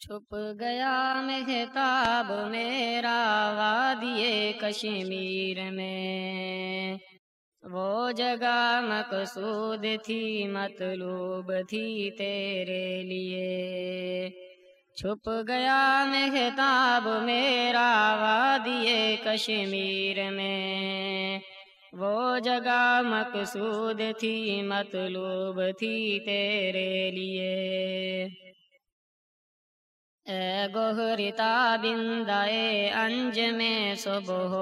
چھپ گیا مہتاب میرا وادی کشمیر میں۔ وہ جگہ مقصود تھی، مطلوب تھی تیرے لیے۔ چھپ گیا مہتاب میرا وادی کشمیر میں۔ وہ جگہ مقصود تھی، مطلوب تھی تیرے لیے۔ اے گہرتا بندائے انج میں صبح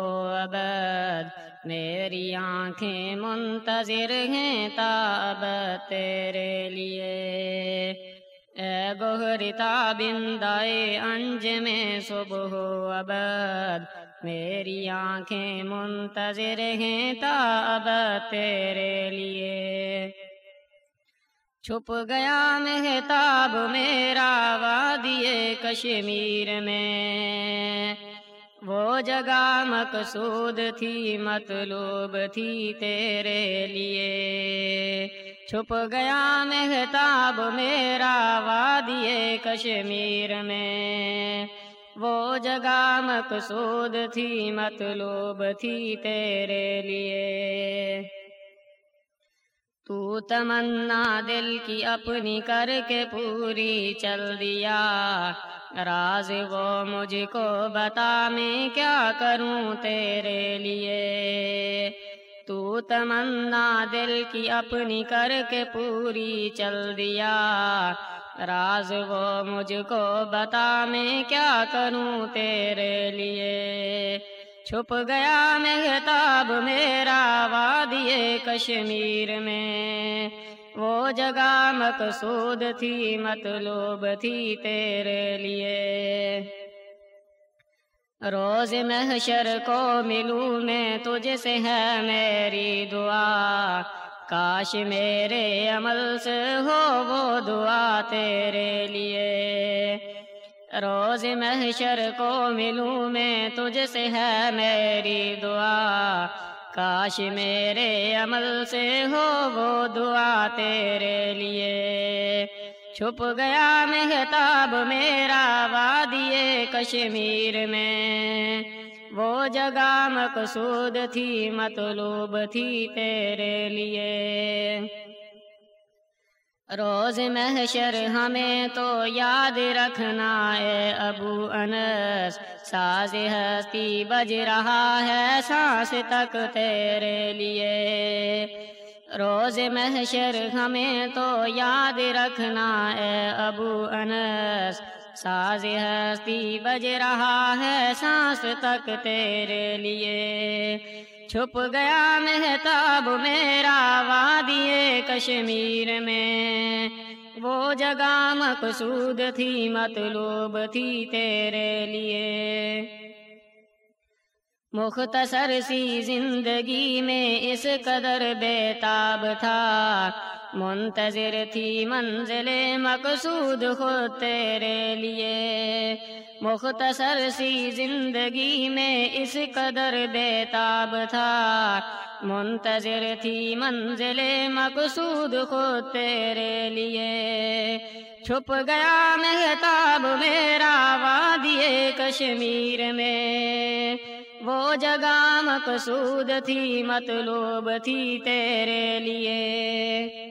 ابد میری آنکھیں منتظر ہیں تاب تیرے لیے اے گہرتا بندائے انج میں صبح ابد میری آنکھیں منتظر ہیں تاب تیرے لیے چھپ گیا مہتاب میرا وادی کشمیر میں۔ وہ جگہ مقصود تھی، مطلوب تھی تیرے لیے۔ چھپ گیا مہتاب میرا وادی کشمیر میں۔ وہ جگہ مقصود تھی، مطلوب تھی تیرے لیے۔ تو تمنا دل کی اپنی کر کے پوری چل دیا راز وہ مجھ کو بتا میں کیا کروں تیرے لیے تو تمنا دل کی اپنی کر کے پوری چل دیا راز وہ مجھ کو بتا میں کیا کروں تیرے لیے چھپ گیا مہتاب میرا وادی کشمیر میں۔ وہ جگہ مقصود تھی، مطلوب تھی تیرے لیے۔ روز محشر کو ملوں میں تجھ سے ہے میری دعا۔ کاش میرے عمل سے ہو وہ دعا تیرے لیے۔ روز محشر کو ملوں میں تجھ سے ہے میری دعا۔ کاش میرے عمل سے ہو وہ دعا تیرے لیے۔ چھپ گیا مہتاب میرا وادی کشمیر میں۔ وہ جگہ مقصود تھی، مطلوب تھی تیرے لیے۔ روز محشر ہمیں تو یاد رکھنا ہے ابو انس، ساز ہستی بج رہا ہے سانس تک تیرے لیے۔ روز محشر ہمیں تو یاد رکھنا ہے ابو انس، ساز ہستی بج رہا ہے سانس تک تیرے لیے۔ چھپ گیا مہتاب میرا وادی کشمیر میں۔ وہ جگہ مقصود تھی، مطلوب تھی تیرے لیے۔ مختصر سی زندگی میں اس قدر بیتاب تھا۔ منتظر تھی منزل مقصود خود تیرے لیے۔ مختصر سی زندگی میں اس قدر بیتاب تھا۔ منتظر تھی منزل مقصود خود تیرے لیے۔ چھپ گیا مہتاب میرا وادی کشمیر میں۔ وہ جگہ مقصود تھی، مطلوب تھی تیرے لیے۔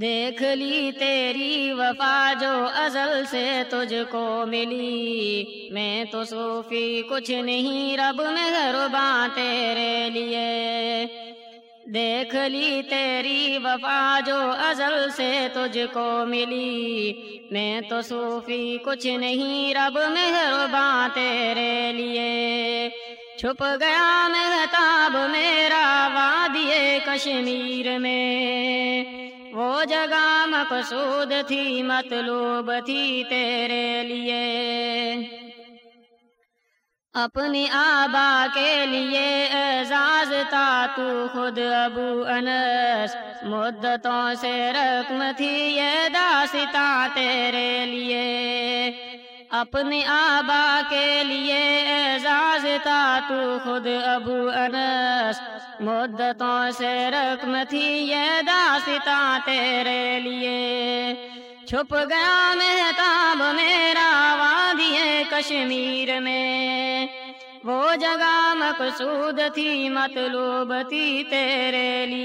دیکھ لی تیری وفا جو ازل سے تجھ کو ملی۔ میں تو صوفی کچھ نہیں، رب مہرباں تیرے لیے۔ دیکھ لی تیری وفا جو ازل سے تجھ کو ملی۔ میں تو صوفی کچھ نہیں، رب مہرباں تیرے لیے۔ چھپ گیا مہتاب میرا، وادی کشمیر میں۔ وہ جگہ مقصود تھی، مطلوب تھی تیرے لیے۔ اپنی آبا کے لیے اعزاز تھا، تو خود ابو انس مدتوں سے رقم تھی، یہ داستا تیرے لیے۔ اپنی آبا کے لیے اعزاز تا تو خود ابو انس مدتوں سے رقم تھی، یہ داستا تیرے لیے۔ چھپ گیا مہتاب میرا، وادی کشمیر میں۔ وہ جگہ مقصود تھی، مطلوب تھی تیرے لیے۔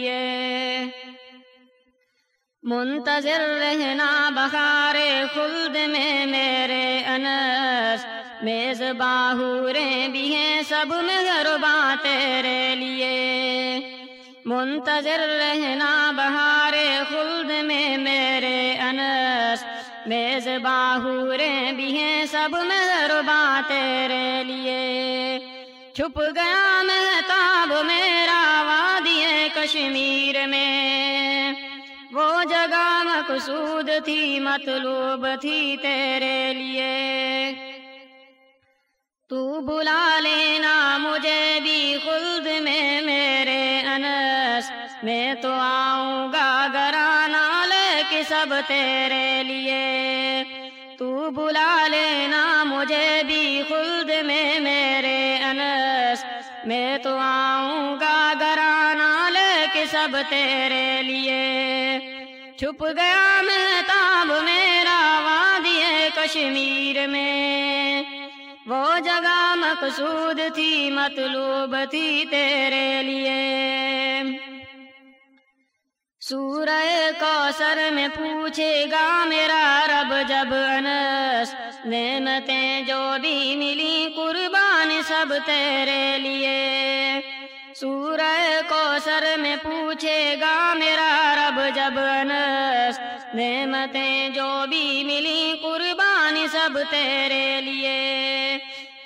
منتظر رہنا بخار خلد میں میرے انس، میز باہوریں بھی ہیں سب مہرباں تیرے لیے۔ منتظر رہنا بہار خلد میں میرے انس، میز باہوریں بھی ہیں سب مہرباں تیرے لیے۔ چھپ گیا مہتاب میرا وادی کشمیر میں۔ وہ جگہ مقصود تھی، مطلوب تھی تیرے لیے۔ تو بلا لینا مجھے بھی خلد میں میرے انس۔ میں تو آؤں گا گرانا لے کے سب تیرے لیے۔ تو بلا لینا مجھے بھی خلد میں میرے انس۔ میں تو آؤں گا گرانا لے کے سب تیرے لیے۔ چھپ گیا مہتاب میرا وادی کشمیر میں۔ وہ جگہ مقصود تھی، مطلوب تھی تیرے لیے۔ سورہ کوثر میں پوچھے گا میرا رب، جب انس نعمتیں جو بھی ملی، قربان سب تیرے لیے۔ سورہ کوثر میں پوچھے گا میرا رب جب انس، نعمتیں جو بھی ملی قربان سب تیرے لیے۔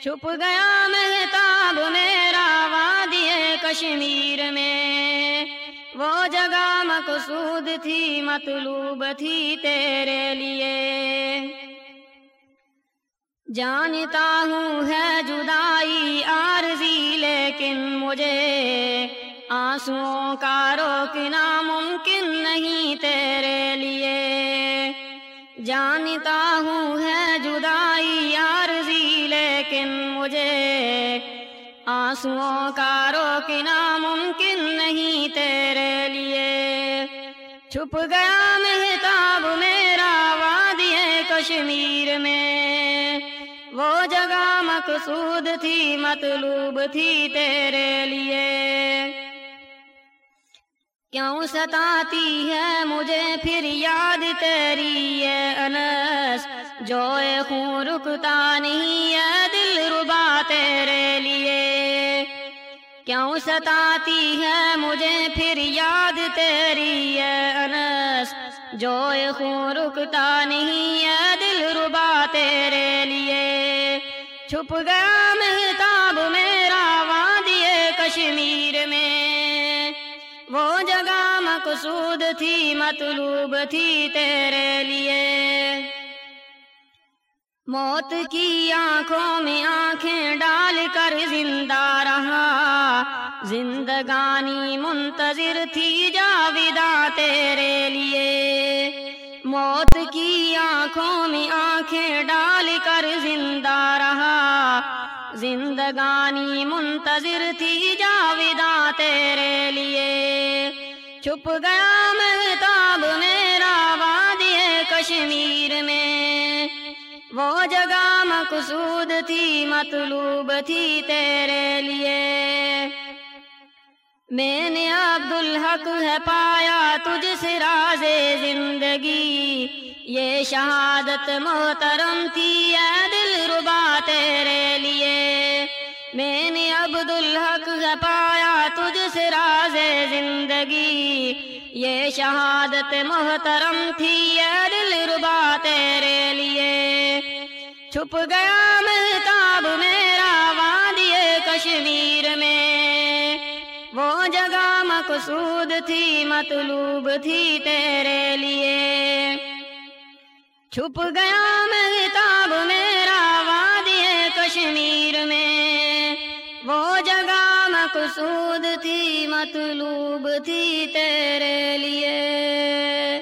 چھپ گیا مہتاب میرا وادی کشمیر میں۔ وہ جگہ مقصود تھی، مطلوب تھی تیرے لیے۔ جانتا ہوں ہے جدائی، عارضی لیکن مجھے آنسوؤں کا روکنا ممکن نہیں تیرے لیے۔ جانتا ہوں ہے جدائی عارضی، لیکن مجھے آنسوؤں کا روکنا ممکن نہیں تیرے لیے۔ چھپ گیا مہتاب، میرا وادی کشمیر میں۔ مقصود تھی مطلوب تھی تیرے لیے کیوں ستاتی ہے مجھے پھر یاد تیری یہ انس جو خون رکتا نہیں ہے دل ربا تیرے لیے کیوں ستاتی ہے مجھے پھر یاد تیری یہ انس جو خون رکتا نہیں ہے دل ربا تیرے لیے چھپ گیا مہتاب میرا، وادی کشمیر میں۔ وہ جگہ مقصود تھی، مطلوب تھی تیرے لیے۔ موت کی آنکھوں میں آنکھیں ڈال کر زندہ رہا۔ زندگانی منتظر تھی جاویدہ تیرے لیے۔ موت کی آنکھوں میں آنکھیں ڈال کر زندہ زندگانی منتظر تھی جاویدہ تیرے لیے۔ چھپ گیا مہتاب میرا وادی کشمیر میں۔ وہ جگہ مقصود تھی، مطلوب تھی تیرے لیے۔ میں نے عبدالحق ہے پایا تجھ سے راز زندگی۔ یہ شہادت محترم تھی اے دل ربا تیرے لیے۔ میں نے عبدالحق ہے پایا تجھ سے راز زندگی۔ یہ شہادت محترم تھی اے دل ربا تیرے لیے۔ چھپ گیا مہتاب میرا وادی کشمیر میں۔ وہ جگہ مقصود تھی، مطلوب تھی تیرے لیے۔ چھپ گیا مہتاب میرا وادی کشمیر میں۔ وہ جگہ مقصود تھی، مطلوب تھی تیرے لیے۔